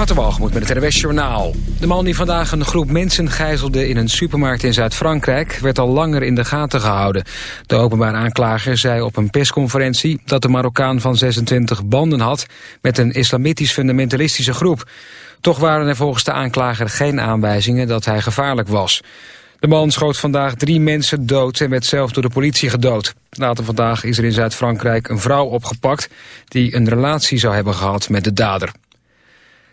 Waterwalgemoed met het RWS Journaal. De man die vandaag een groep mensen gijzelde in een supermarkt in Zuid-Frankrijk... werd al langer in de gaten gehouden. De openbaar aanklager zei op een persconferentie... dat de Marokkaan van 26 banden had met een islamitisch-fundamentalistische groep. Toch waren er volgens de aanklager geen aanwijzingen dat hij gevaarlijk was. De man schoot vandaag drie mensen dood en werd zelf door de politie gedood. Later vandaag is er in Zuid-Frankrijk een vrouw opgepakt... die een relatie zou hebben gehad met de dader.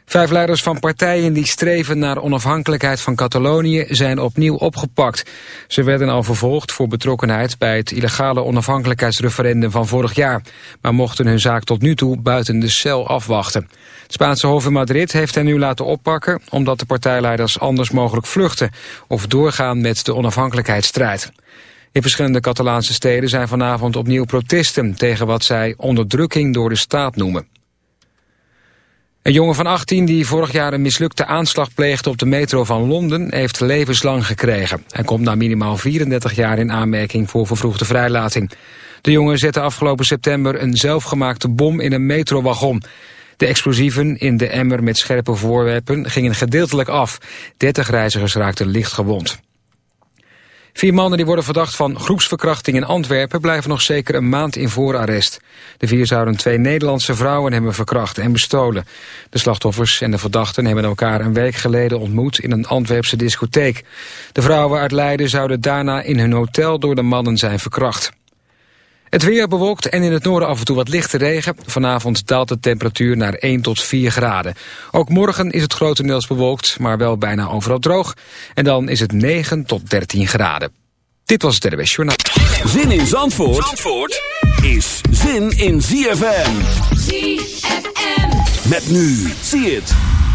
Vijf leiders van partijen die streven naar onafhankelijkheid van Catalonië zijn opnieuw opgepakt. Ze werden al vervolgd voor betrokkenheid bij het illegale onafhankelijkheidsreferendum van vorig jaar, maar mochten hun zaak tot nu toe buiten de cel afwachten. Het Spaanse Hof in Madrid heeft hen nu laten oppakken omdat de partijleiders anders mogelijk vluchten of doorgaan met de onafhankelijkheidsstrijd. In verschillende Catalaanse steden zijn vanavond opnieuw protesten tegen wat zij onderdrukking door de staat noemen. Een jongen van 18 die vorig jaar een mislukte aanslag pleegde op de metro van Londen heeft levenslang gekregen. Hij komt na minimaal 34 jaar in aanmerking voor vervroegde vrijlating. De jongen zette afgelopen september een zelfgemaakte bom in een metrowagon. De explosieven in de emmer met scherpe voorwerpen gingen gedeeltelijk af. 30 reizigers raakten licht gewond. Vier mannen die worden verdacht van groepsverkrachting in Antwerpen... blijven nog zeker een maand in voorarrest. De vier zouden twee Nederlandse vrouwen hebben verkracht en bestolen. De slachtoffers en de verdachten hebben elkaar een week geleden ontmoet... in een Antwerpse discotheek. De vrouwen uit Leiden zouden daarna in hun hotel door de mannen zijn verkracht. Het weer bewolkt en in het noorden af en toe wat lichte regen. Vanavond daalt de temperatuur naar 1 tot 4 graden. Ook morgen is het grotendeels bewolkt, maar wel bijna overal droog. En dan is het 9 tot 13 graden. Dit was het RWS Journaal. Zin in Zandvoort, Zandvoort is zin in ZFM. ZFM. Met nu, zie het.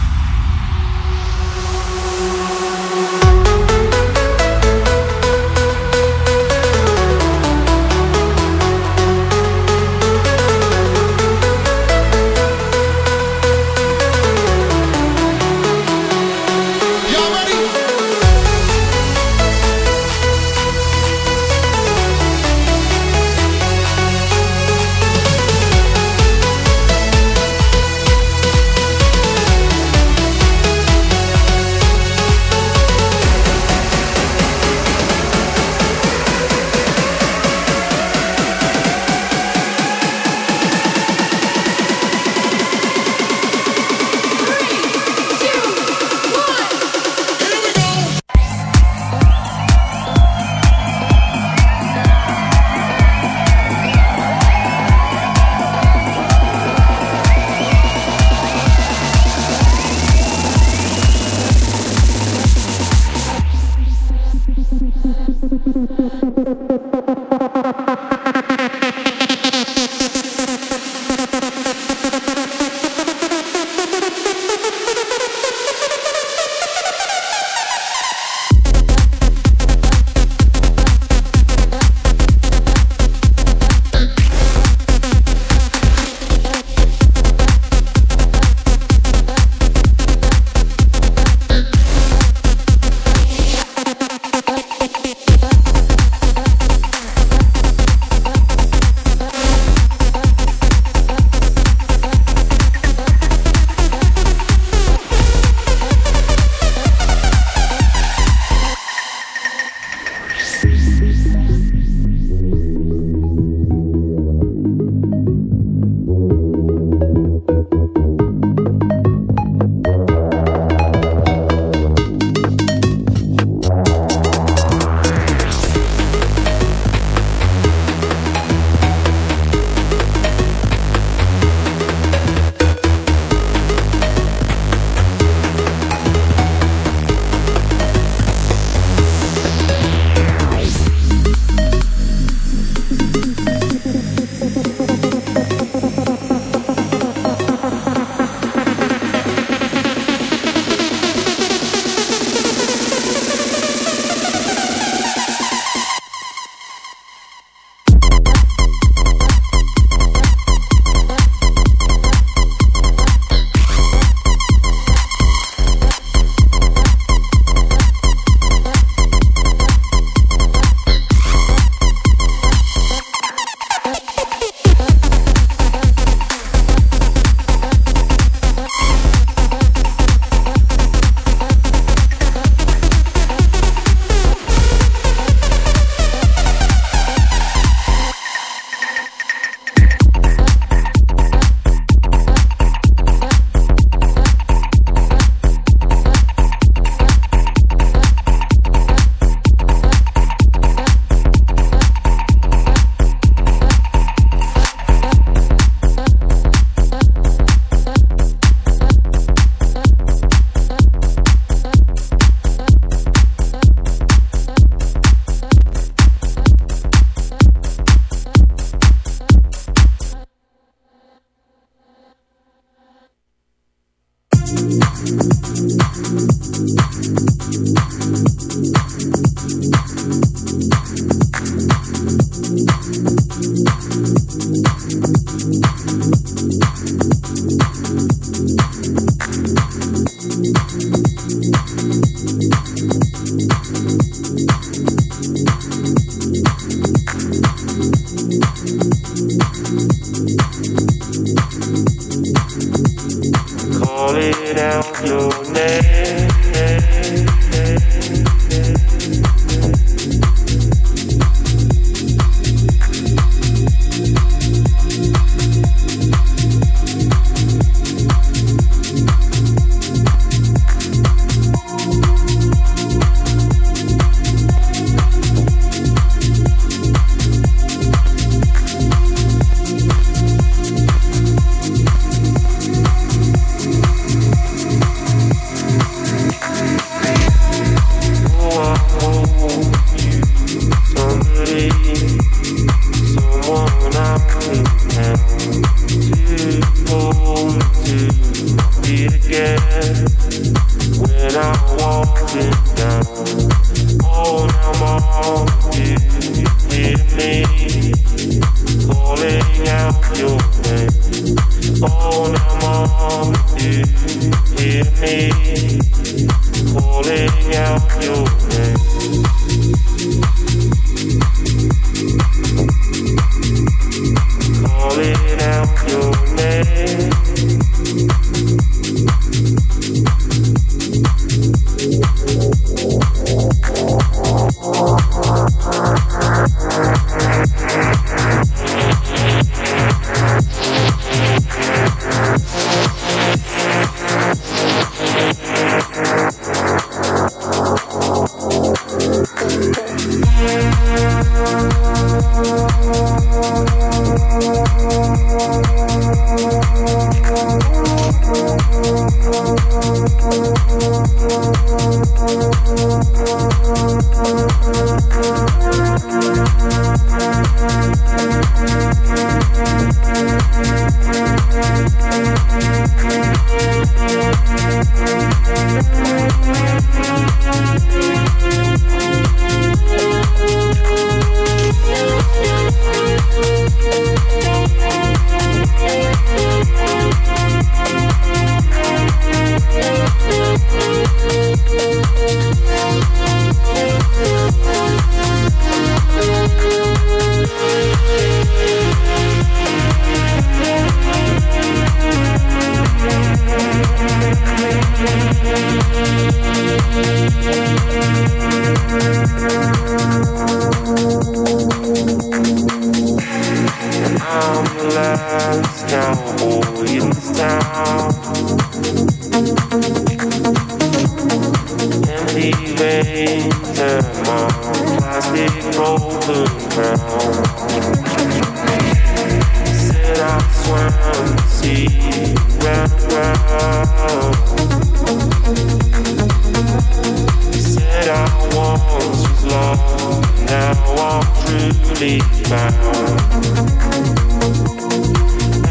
found.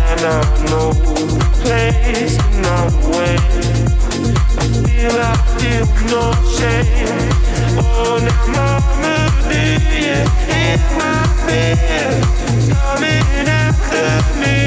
And I've no place, no way. I feel I feel no shame. Oh, now my is my fear coming after me.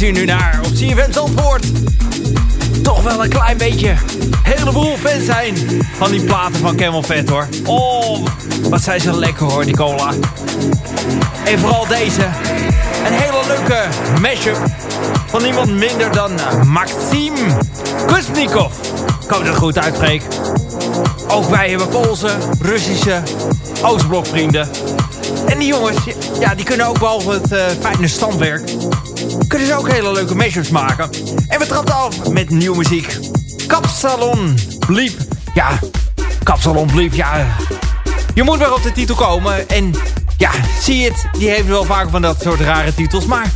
Luister nu naar op CFM antwoord. Toch wel een klein beetje heleboel fans zijn van die platen van Camel Fat hoor. Oh, wat zijn ze lekker hoor, die cola. En vooral deze. Een hele leuke mashup van niemand minder dan Maxim Kuznikov. Ik hoop dat goed. Ook wij hebben Poolse, Russische, Oostblokvrienden. En die jongens, ja, die kunnen ook behalve het uh, fijne standwerk... kunnen ze ook hele leuke mashups maken. En we trappen af met nieuwe muziek. Kapsalon Bliep. Ja, Kapsalon Bliep, ja... Je moet maar op de titel komen. En ja, zie het, die heeft wel vaak van dat soort rare titels, maar...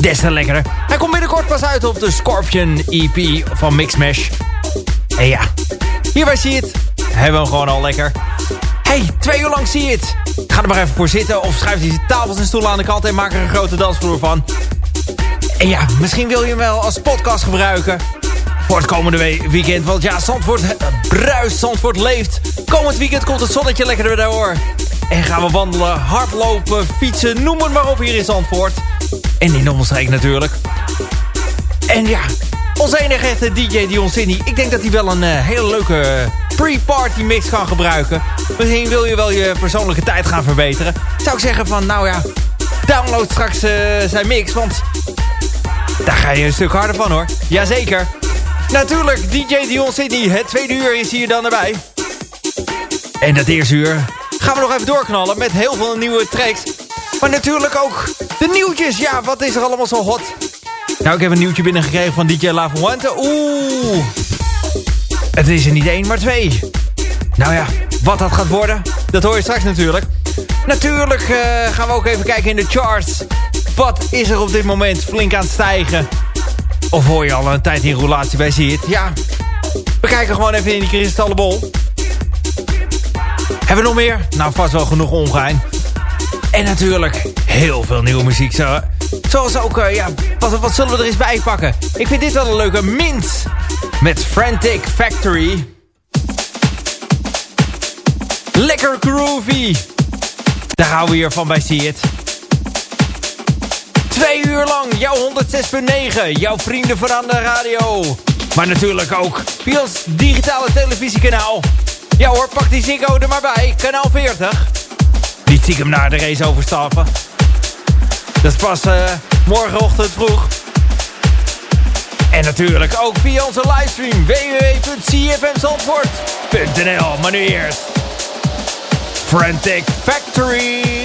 Des te lekkerder. Hij komt binnenkort pas uit op de Scorpion EP van Mixmash. En ja, hierbij zie je het. Hebben we hem gewoon al lekker. Hey, twee uur lang zie je het. Ga er maar even voor zitten of schuif die tafels en stoelen aan de kant en maak er een grote dansvloer van. En ja, misschien wil je hem wel als podcast gebruiken. Voor het komende weekend. Want ja, Zandvoort bruist, Zandvoort leeft. Komend weekend komt het zonnetje lekker door. En gaan we wandelen, hardlopen, fietsen, noem het maar op hier in Zandvoort. En in omstreek natuurlijk. En ja, onze enige echte DJ Dion Sydney. Ik denk dat hij wel een uh, hele leuke pre-party mix kan gebruiken. Misschien wil je wel je persoonlijke tijd gaan verbeteren. Zou ik zeggen van, nou ja, download straks uh, zijn mix. Want daar ga je een stuk harder van hoor. Jazeker. Natuurlijk, DJ Dion Sydney. Het tweede uur is hier dan erbij. En dat eerste uur gaan we nog even doorknallen met heel veel nieuwe tracks. Maar natuurlijk ook de nieuwtjes. Ja, wat is er allemaal zo hot? Nou, ik heb een nieuwtje binnengekregen van DJ Lafonte. Oeh. Het is er niet één, maar twee. Nou ja, wat dat gaat worden, dat hoor je straks natuurlijk. Natuurlijk uh, gaan we ook even kijken in de charts. Wat is er op dit moment flink aan het stijgen? Of hoor je al een tijd in roulatie bij Zie Ja, we kijken gewoon even in die kristallenbol. Hebben we nog meer? Nou, vast wel genoeg ongein. En natuurlijk heel veel nieuwe muziek. Zo. Zoals ook, uh, ja, wat, wat zullen we er eens bij pakken? Ik vind dit wel een leuke Mint. Met Frantic Factory. Lekker groovy. Daar houden we hier van bij It. Twee uur lang, jouw 106.9. Jouw vrienden aan de radio. Maar natuurlijk ook via ons digitale televisiekanaal. Ja hoor, pak die Ziggo er maar bij. Kanaal 40. Niet stiekem naar de race overstappen. Dat is pas uh, morgenochtend vroeg. En natuurlijk ook via onze livestream www.cfmzandvoort.nl Maar nu eerst Frantic Factory.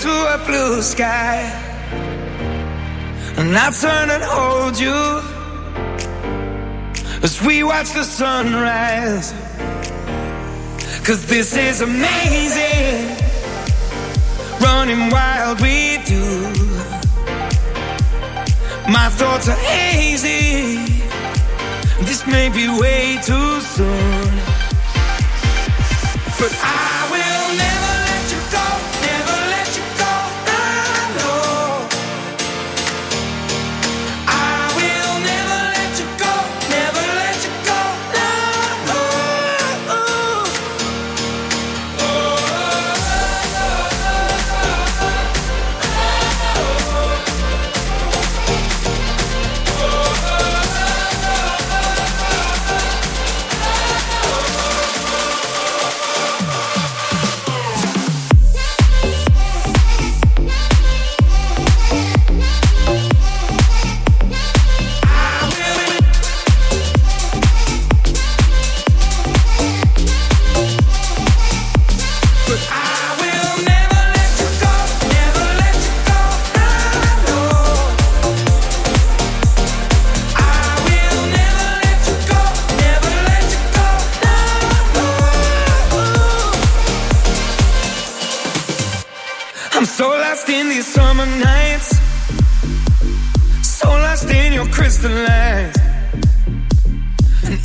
to a blue sky. And I turn and hold you as we watch the sunrise. Cause this is amazing. Running wild with you. My thoughts are hazy. This may be way too soon. But I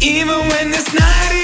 even when this night is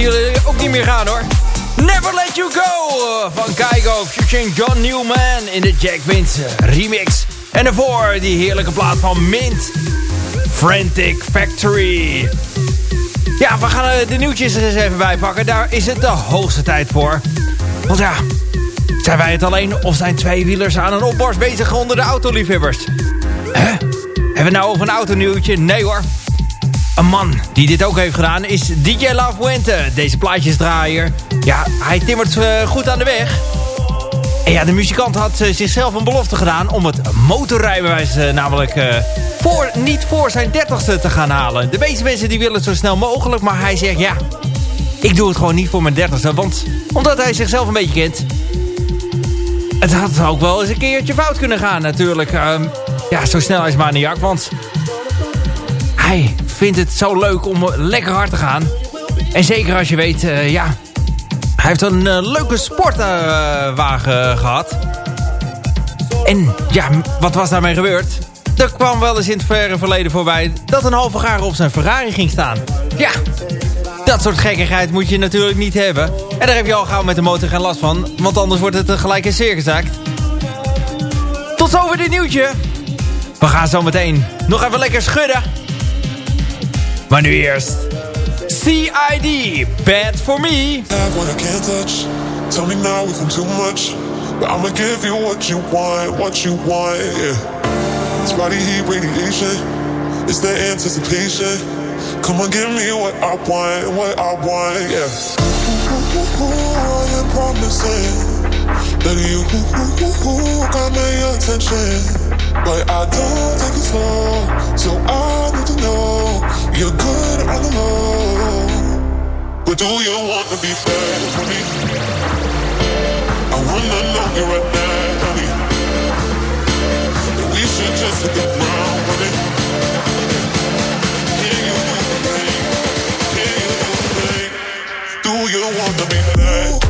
hier eh, ook niet meer gaan hoor. Never Let You Go eh, van Keigo featuring John Newman in de Jack Vince remix. En daarvoor die heerlijke plaat van Mint. Frantic Factory. Ja, we gaan eh, de nieuwtjes er eens even bij pakken. Daar is het de hoogste tijd voor. Want ja, zijn wij het alleen of zijn twee wielers aan een opborst bezig onder de autoliefhebbers? Hebben we nou over een autonieuwtje? Nee hoor. Een man die dit ook heeft gedaan is DJ La Fuente. Deze plaatjesdraaier. Ja, hij timmert eh, goed aan de weg. En ja, de muzikant had eh, zichzelf een belofte gedaan... om het motorrijbewijs eh, namelijk voor, niet voor zijn dertigste te gaan halen. De meeste mensen die willen het zo snel mogelijk... maar hij zegt ja, ik doe het gewoon niet voor mijn dertigste. Want omdat hij zichzelf een beetje kent... het had ook wel eens een keertje fout kunnen gaan natuurlijk. Ehm, ja, zo snel is maniak, want hij vindt het zo leuk om lekker hard te gaan. En zeker als je weet, eh, ja... Hij heeft een eh, leuke sportwagen gehad. En ja, wat was daarmee gebeurd? Er kwam wel eens in het verre verleden voorbij... dat een halve gaar op zijn Ferrari ging staan. Ja, dat soort gekkigheid moet je natuurlijk niet hebben. En daar heb je al gauw met de motor geen last van. Want anders wordt het gelijk een circusact. Tot zover dit nieuwtje. We gaan zo meteen nog even lekker schudden. Maar nu eerst... CID, Bad For Me. what I can't touch. Tell me now if I'm too much. But I'ma give you what you want, what you want, yeah. It's body heat radiation. It's the anticipation. Come on, give me what I want, what I want, yeah. I am promising that you got my attention. But I don't take it slow, so I need to know you're good on the low. But do you wanna be bad for me? I wanna know you right now, honey. We should just hit the ground running. Do you wanna be bad?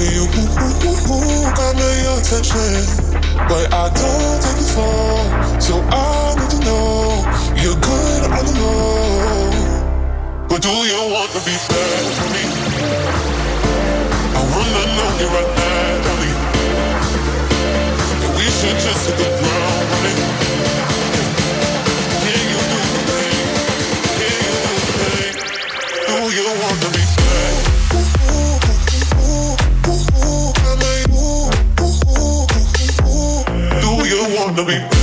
you wanna be bad? I give you my permission. Baby, give me what I want, what I want. Ooh, I am promising that you got my attention. But I don't take it far, so I need to know you're good on the low. But do you want to be bad for me? I wanna know you right now, honey. And we should just hit the ground running. Can you do the thing? Can you do the thing? Do you want to be you want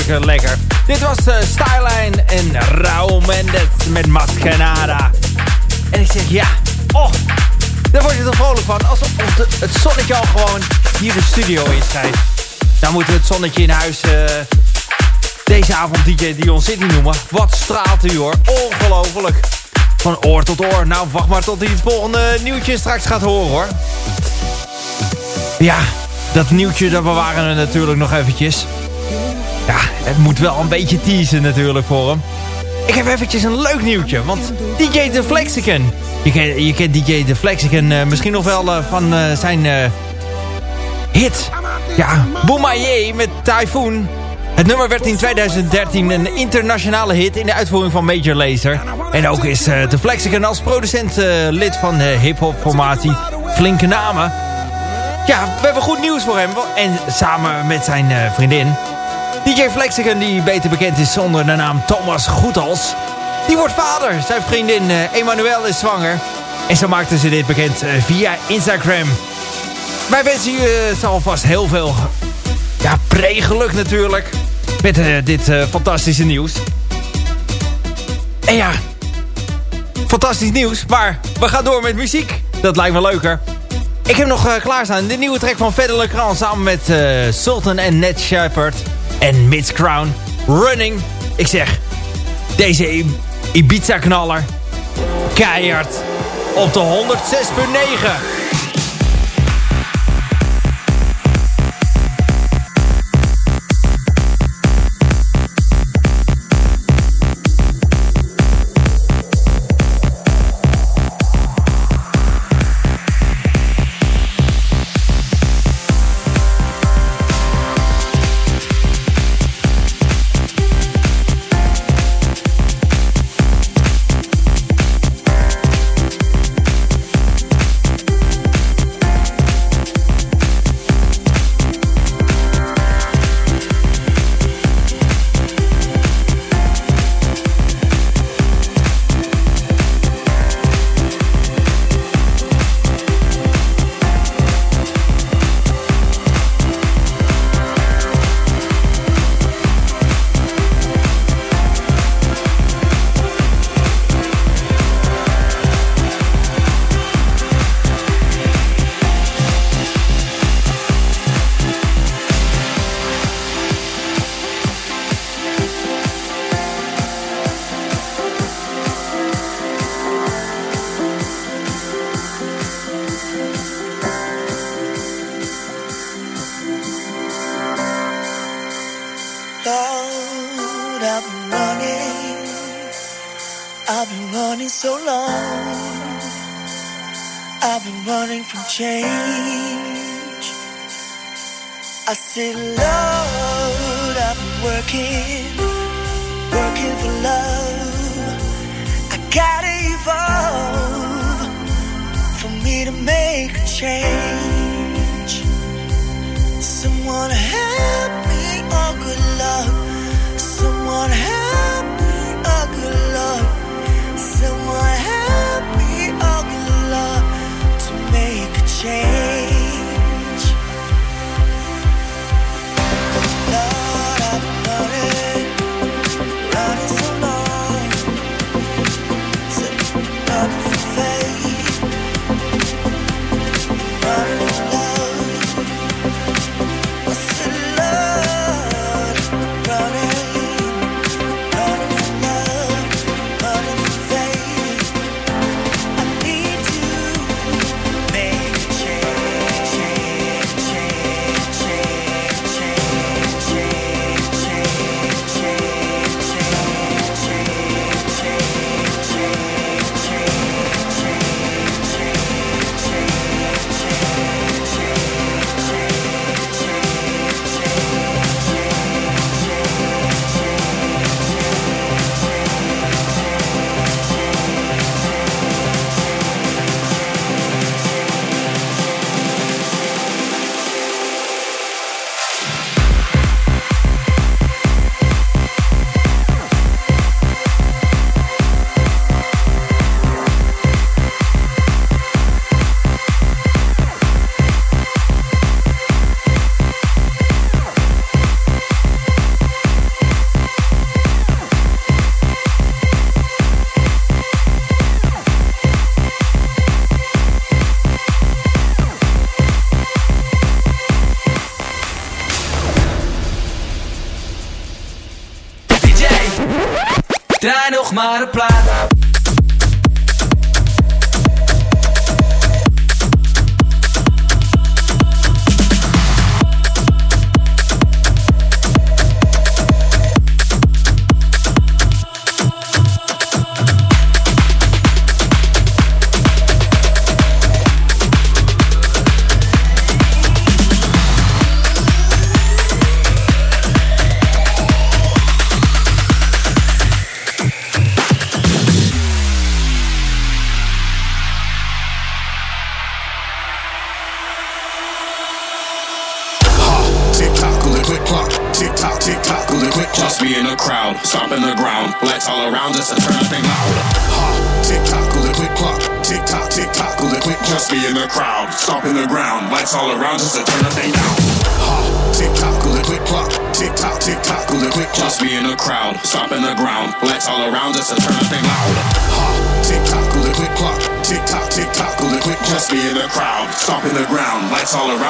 stuk lekker. Dit was uh, Styline en Raul Mendes met Mascanada. En ik zeg ja, oh, daar word je toch vrolijk van. Alsof het zonnetje al gewoon hier de studio in schijnt. Nou moeten we het zonnetje in huis... Uh, deze avond DJ Dion City noemen. Wat straalt u hoor. Ongelooflijk. Van oor tot oor. Nou, wacht maar tot hij het volgende nieuwtje straks gaat horen hoor. Ja, dat nieuwtje dat bewaren we natuurlijk nog eventjes. Het moet wel een beetje teasen natuurlijk voor hem. Ik heb eventjes een leuk nieuwtje, want DJ The Flexicon. Je kent, DJ The Flexicon uh, misschien nog wel uh, van uh, zijn hit. Ja, Boomaye met Typhoon. Het nummer werd in 2013 een internationale hit in de uitvoering van Major Lazer. En ook is The Flexicon als producent lid van de hip-hop formatie Flinke Namen. Ja, we hebben goed nieuws voor hem. En samen met zijn vriendin. DJ Flexicon, die beter bekend is onder de naam Thomas Goethals. Die wordt vader. Zijn vriendin uh, Emmanuel is zwanger. En zo maakten ze dit bekend uh, via Instagram. Wij wensen je alvast heel veel ja, pre-geluk natuurlijk. Met dit fantastische nieuws. En ja, fantastisch nieuws. Maar we gaan door met muziek. Dat lijkt me leuker. Ik heb nog uh, klaarstaan de nieuwe track van Fedde LeCran samen met Sultan en Ned Shepard en Mitch Crown. Running. Ik zeg, deze Ibiza-knaller, keihard, op de 106.9. thought I've been running, I've been running so long. I've been running from change. I said, Lord, I've been working, working for love. I gotta evolve for me to make a change. Someone help.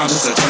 conscious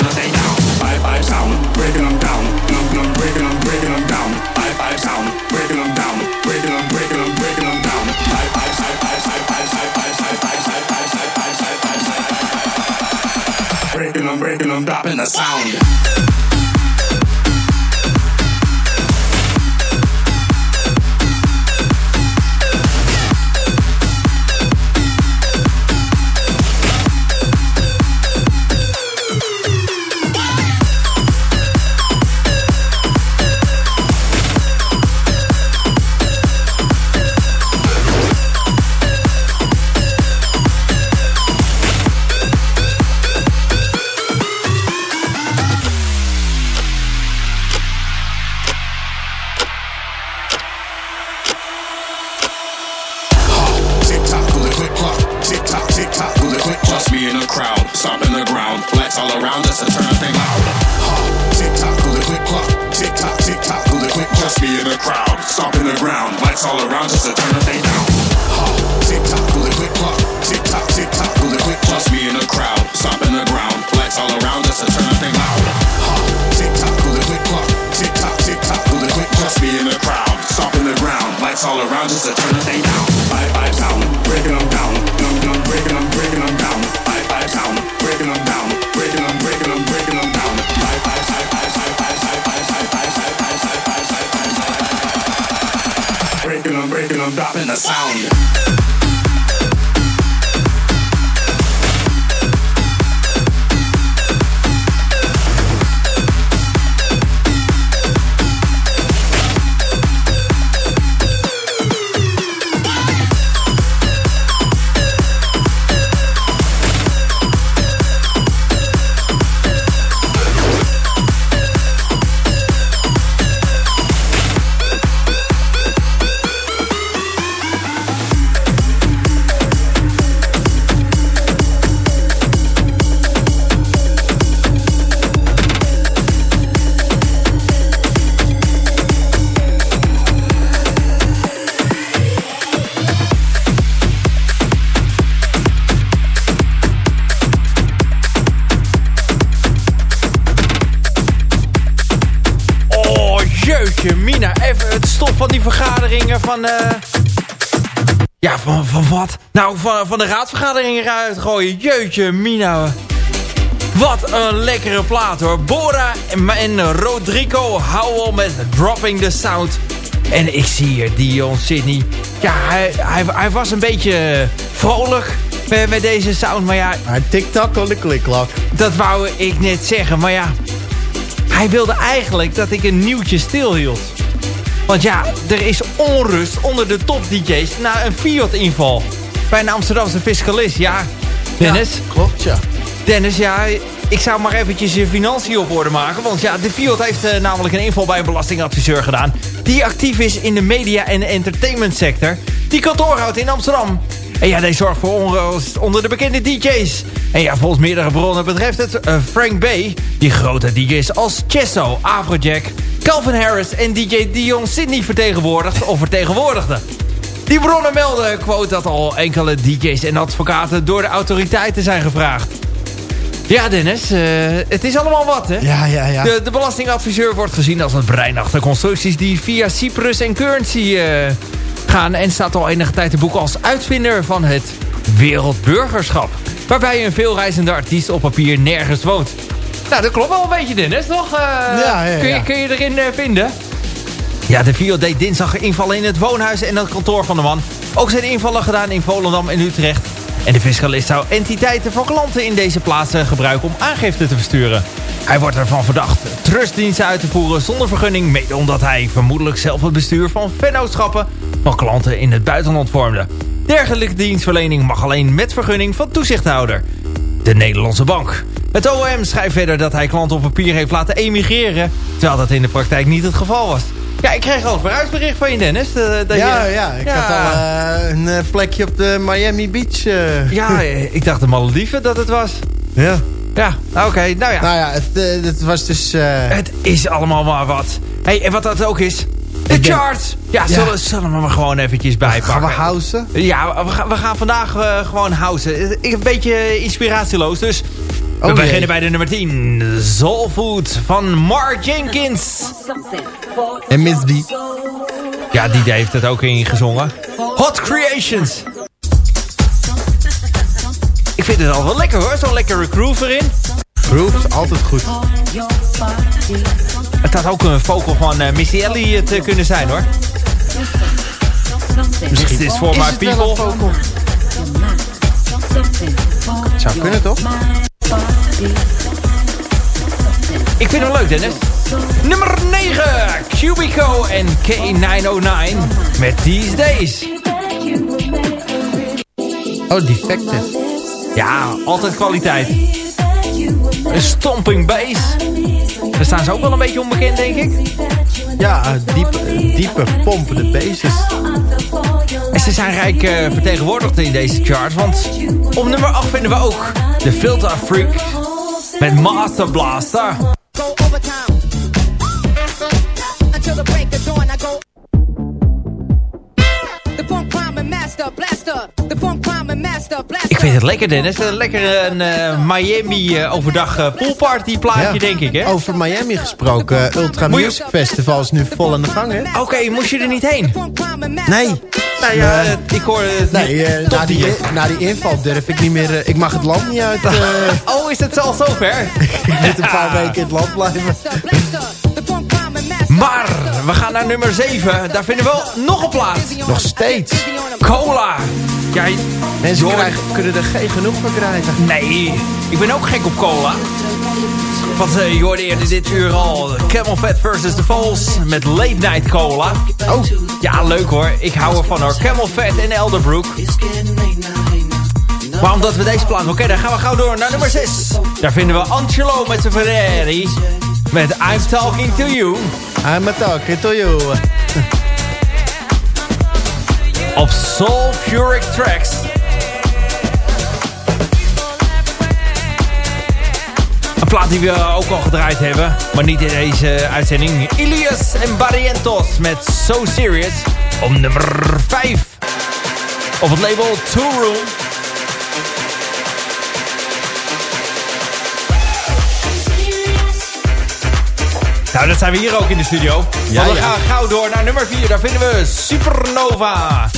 van... eh Ja, van, van wat? Nou, van, van de raadsvergaderingen eruit gooien. Jeetje, Mina. Wat een lekkere plaat hoor. Bora en, en Rodrigo Howell met Dropping the Sound. En ik zie hier Dion Sydney. Ja, hij, hij, hij was een beetje vrolijk met, met deze sound. Maar ja, Maar tik-tak on de klikklak. dat wou ik net zeggen. Maar ja, hij wilde eigenlijk dat ik een nieuwtje stilhield. Want ja, er is onrust onder de top-dj's na een Fiat-inval. Bij een Amsterdamse fiscalist, ja. Dennis, Klopt, ja. Dennis, ja, ik zou maar eventjes je financiën op orde maken. Want ja, de Fiat heeft eh, namelijk een inval bij een belastingadviseur gedaan. Die actief is in de media- en entertainment sector. Die kantoor houdt in Amsterdam. En ja, deze zorgt voor onrust onder de bekende DJ's. En ja, volgens meerdere bronnen betreft het eh, Frank B. Die grote DJ's als Chesto, Afrojack, Calvin Harris en DJ Dion Sydney vertegenwoordigd of vertegenwoordigde. Die bronnen melden, quote, dat al enkele DJ's en advocaten door de autoriteiten zijn gevraagd. Ja, Dennis, eh, het is allemaal wat, hè? Ja, ja, ja. De, de belastingadviseur wordt gezien als het brein achter constructies die via Cyprus en currency eh, En staat al enige tijd te boeken als uitvinder van het wereldburgerschap. Waarbij een veelreizende artiest op papier nergens woont. Nou, dat klopt wel een beetje, Dennis, toch? Eh, Ja, ja, kun, je, kun je erin eh, vinden? Ja, de VO deed dinsdag invallen in het woonhuis en het kantoor van de man. Ook zijn invallen gedaan in Volendam en Utrecht. En de fiscalist zou entiteiten voor klanten in deze plaatsen gebruiken om aangifte te versturen. Hij wordt ervan verdacht trustdiensten uit te voeren zonder vergunning... mede omdat hij vermoedelijk zelf het bestuur van vennootschappen van klanten in het buitenland vormde. Dergelijke dienstverlening mag alleen met vergunning van toezichthouder. De Nederlandse Bank. Het OM schrijft verder dat hij klanten op papier heeft laten emigreren... terwijl dat in de praktijk niet het geval was. Ja, ik kreeg al een vooruitbericht van je, Dennis. eh, dat ja, je, ja, ik had al eh, een eh, plekje op de Miami Beach. Ja, ik dacht de Malediven dat het was. ja. Ja, oké, nou ja. Nou ja, het, eh, het was dus... eh, Het is allemaal maar wat. hey, en wat dat ook is... De charts! Ja, zullen, zullen we maar gewoon eventjes bijpakken. gaan we housen? Ja, we gaan, we gaan vandaag eh, gewoon housen. Ik een beetje inspiratieloos, dus... We Oh, beginnen bij de nummer 10. Soul Food van Mark Jenkins. En Miss B. Ja, die heeft het ook ingezongen. Hot Creations. Ik vind het al wel lekker hoor, zo'n lekkere groove erin. Groove is altijd goed. Het had ook een vocal van eh, Missy Elliott eh, kunnen zijn hoor. Misschien is voor Is my het people. vocal? Zou kunnen toch? Ik vind hem leuk Dennis. Nummer 9. Cubico en K909 met These Days. Oh, Defected. Ja, altijd kwaliteit. Een stomping bass. Daar staan ze ook wel een beetje onbekend denk ik. Ja, diepe, diepe pompende bases. En ze zijn rijk eh, vertegenwoordigd in deze chart. Want op nummer 8 vinden we ook de Filter Freak met Master Blaster. the crime master blaster. The crime master blaster. Vind het lekker Dennis. Een lekker een eh, Miami eh, overdag eh, poolparty plaatje Ja. denk ik hè. Over Miami gesproken. Ultra Moet je- Music Festival is nu vol aan de gang, hè? Oké, moest je er niet heen? Nee. Nou ja, eh, ik hoor Nee, eh, na, die, na die inval durf ik niet meer... eh, ik mag het land niet uit. eh, Oh, is het al zover? ik moet een paar weken in het land blijven. Maar we gaan naar nummer 7. Daar vinden we wel nog een plaats. Nog steeds. Cola. Ja, Mensen krijgen, kunnen er geen genoeg van krijgen. nee. Ik ben ook gek op cola. Want eh, je hoorde eerder dit uur al Camel Fat versus The Falls met Late Night Cola. Oh, Ja, leuk hoor. Ik hou ervan hoor. Camel Fat en Elderbrook. Maar omdat we deze plaat wel kennen, gaan we gauw door naar nummer 6. Daar vinden we Angelo met zijn Ferrari. Met I'm Talking To You. I'm talking to you. Op Sulfuric Tracks. Een plaat die we ook al gedraaid hebben, maar niet in deze uitzending. Ilias en Barrientos met So Serious op nummer 5. Op het label Two Room. Nou, dat zijn we hier ook in de studio. Ja, we ja. gaan gauw door naar nummer 4. Daar vinden we Supernova.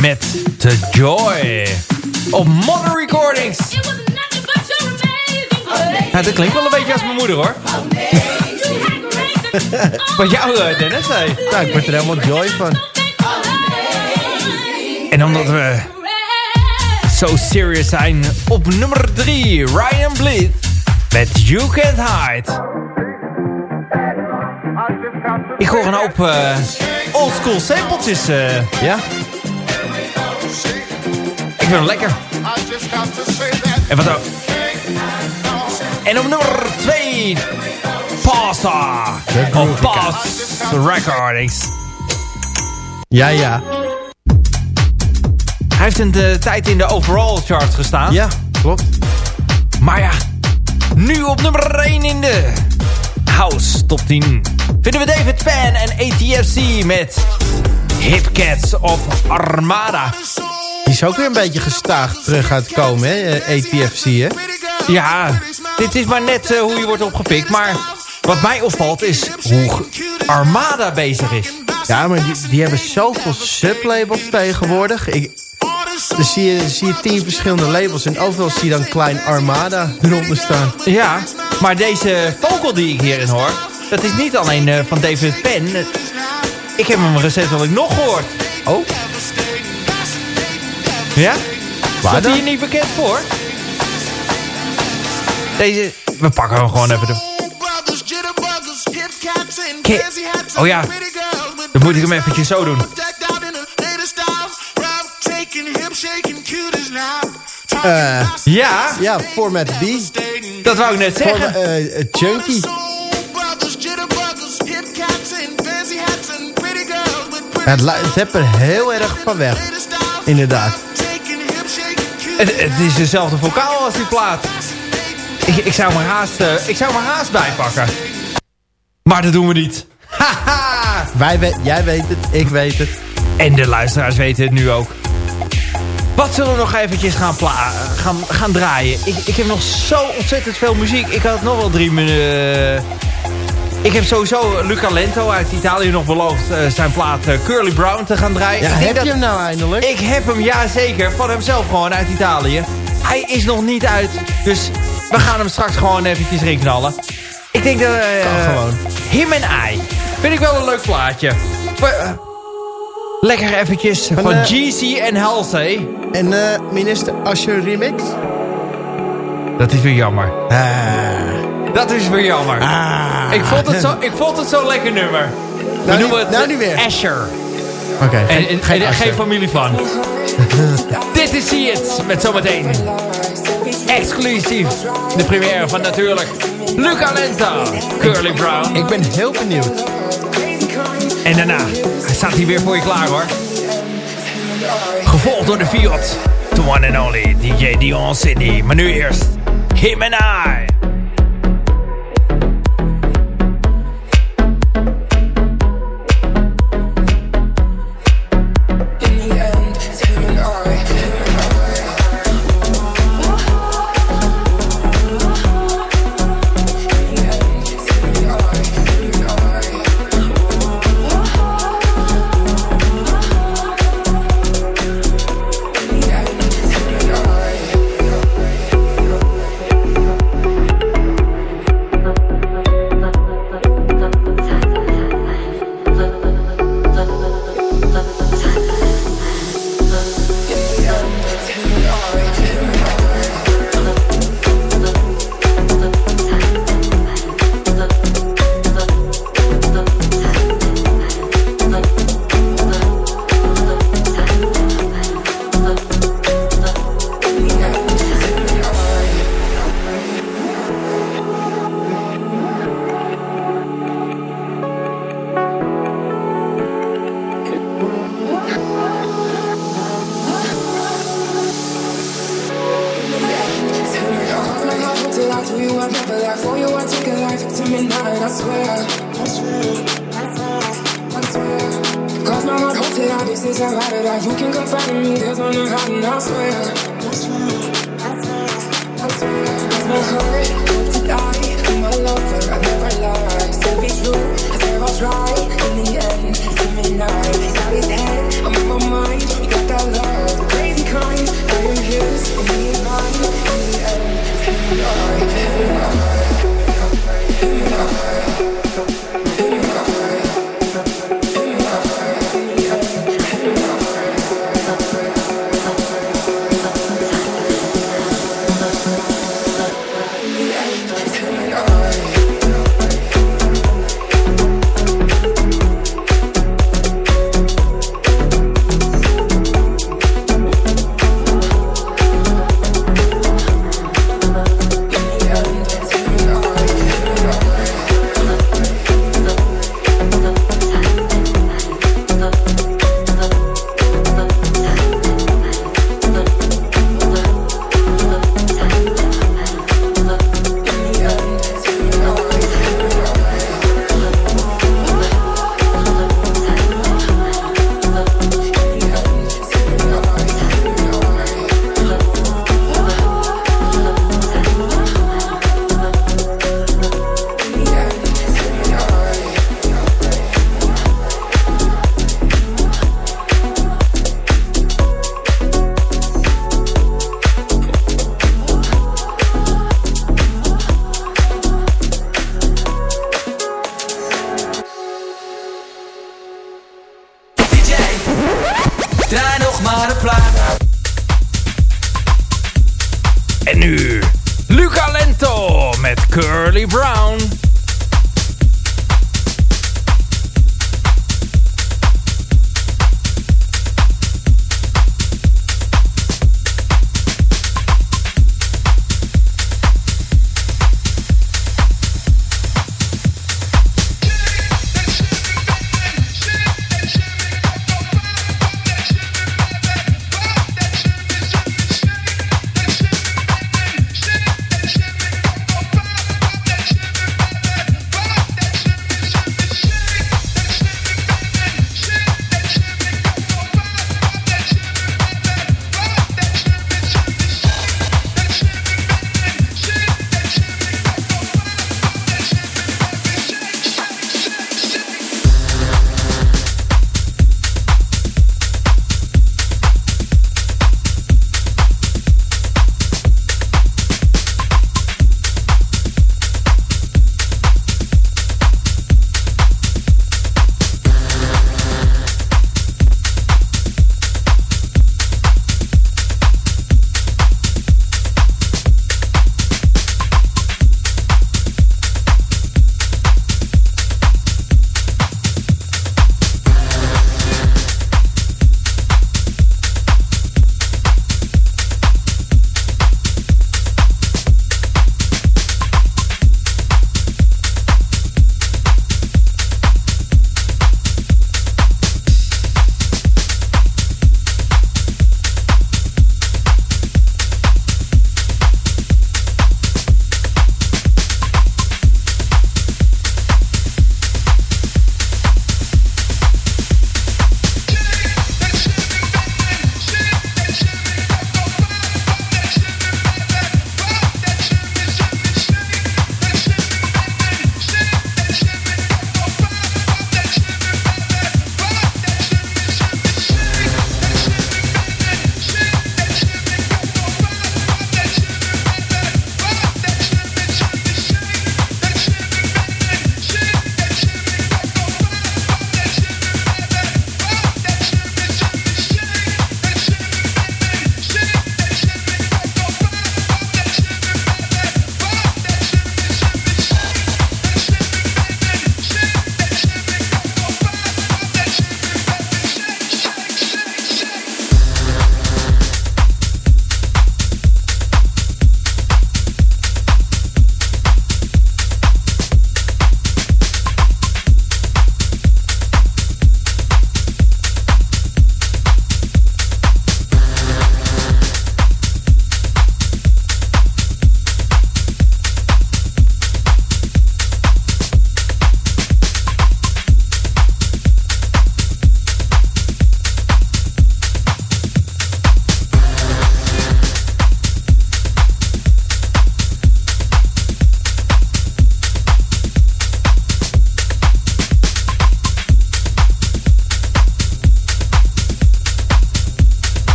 Met The Joy. Op Modern Recordings. Ja, dat klinkt wel een beetje als mijn moeder hoor. Wat jou, eh, Dennis? Hey. Nou, ik word er helemaal joy van. En omdat we zo serious zijn, op nummer 3, Ryan Bleed. Met You Can't Hide. Ik hoor een hoop eh oldschool sampletjes. eh. Ja? Ik vind hem lekker. En wat ook. En op nummer 2, Pasta. Op Pass Recordings. Ja, ja. Hij heeft een eh, tijd in de overall charts gestaan. Ja, klopt. Maar ja, nu op nummer 1 in de House Top 10 vinden we David Pan en ATFC met Hipcats op Armada. Die is ook weer een beetje gestaag terug aan het komen, hè? eh, ATFC, hè? Ja, dit is maar net eh, hoe je wordt opgepikt. Maar wat mij opvalt is hoe Armada bezig is. Ja, maar die, die hebben zoveel sublabels tegenwoordig. Ik, dan zie je, zie je tien verschillende labels en overal zie je dan Klein Armada eronder staan. Ja, maar deze vocal die ik hierin hoor... dat is niet alleen eh, van David Penn. Ik heb hem recentelijk nog gehoord. Oh, Ja? Waar hij je niet bekend voor? Deze... We pakken hem gewoon even. De... Ke- Oh ja, dan moet ik hem eventjes zo doen. eh, Ja, ja, Format B. dat wou ik net zeggen. Forma- eh, eh, Chunky. Het, het heb er heel erg van weg. Inderdaad. Het, het is dezelfde vocaal als die plaat. Ik, ik, zou me haast, eh, ik zou haast bijpakken. Maar dat doen we niet. Haha! Wij we- jij weet het, ik weet het. En de luisteraars weten het nu ook. Wat zullen we nog eventjes gaan, gaan, gaan draaien? Ik, ik heb nog zo ontzettend veel muziek. Ik had nog wel drie minuten... Ik heb sowieso Luca Lento uit Italië nog beloofd... eh, zijn plaat eh, Curly Brown te gaan draaien. Ja, ik heb dat- je hem nou eindelijk? Ik heb hem, ja zeker. Van hemzelf gewoon uit Italië. Hij is nog niet uit. Dus we gaan hem straks gewoon eventjes erin knallen. Ik denk dat... eh, Kan gewoon. Him en I. Vind ik wel een leuk plaatje. Lekker eventjes van, Van, GC en Halsey. En eh, minister Asher Remix? Dat is weer jammer. Ah. Dat is weer jammer. Ah. Ik, vond het zo, ik vond het zo'n lekker nummer. We Nou, noemen niet- het nou niet. Asher. Oké, En, geen, en, geen en Asher. geen familie van. Dit is See It met zometeen. Exclusief. De première van natuurlijk Luca Lenta. Curly Brown. Ik ben heel benieuwd. En daarna staat hij weer voor je klaar hoor. Gevolgd door de Fiat. The one and only DJ Dion Sydney. Maar nu eerst Him and I.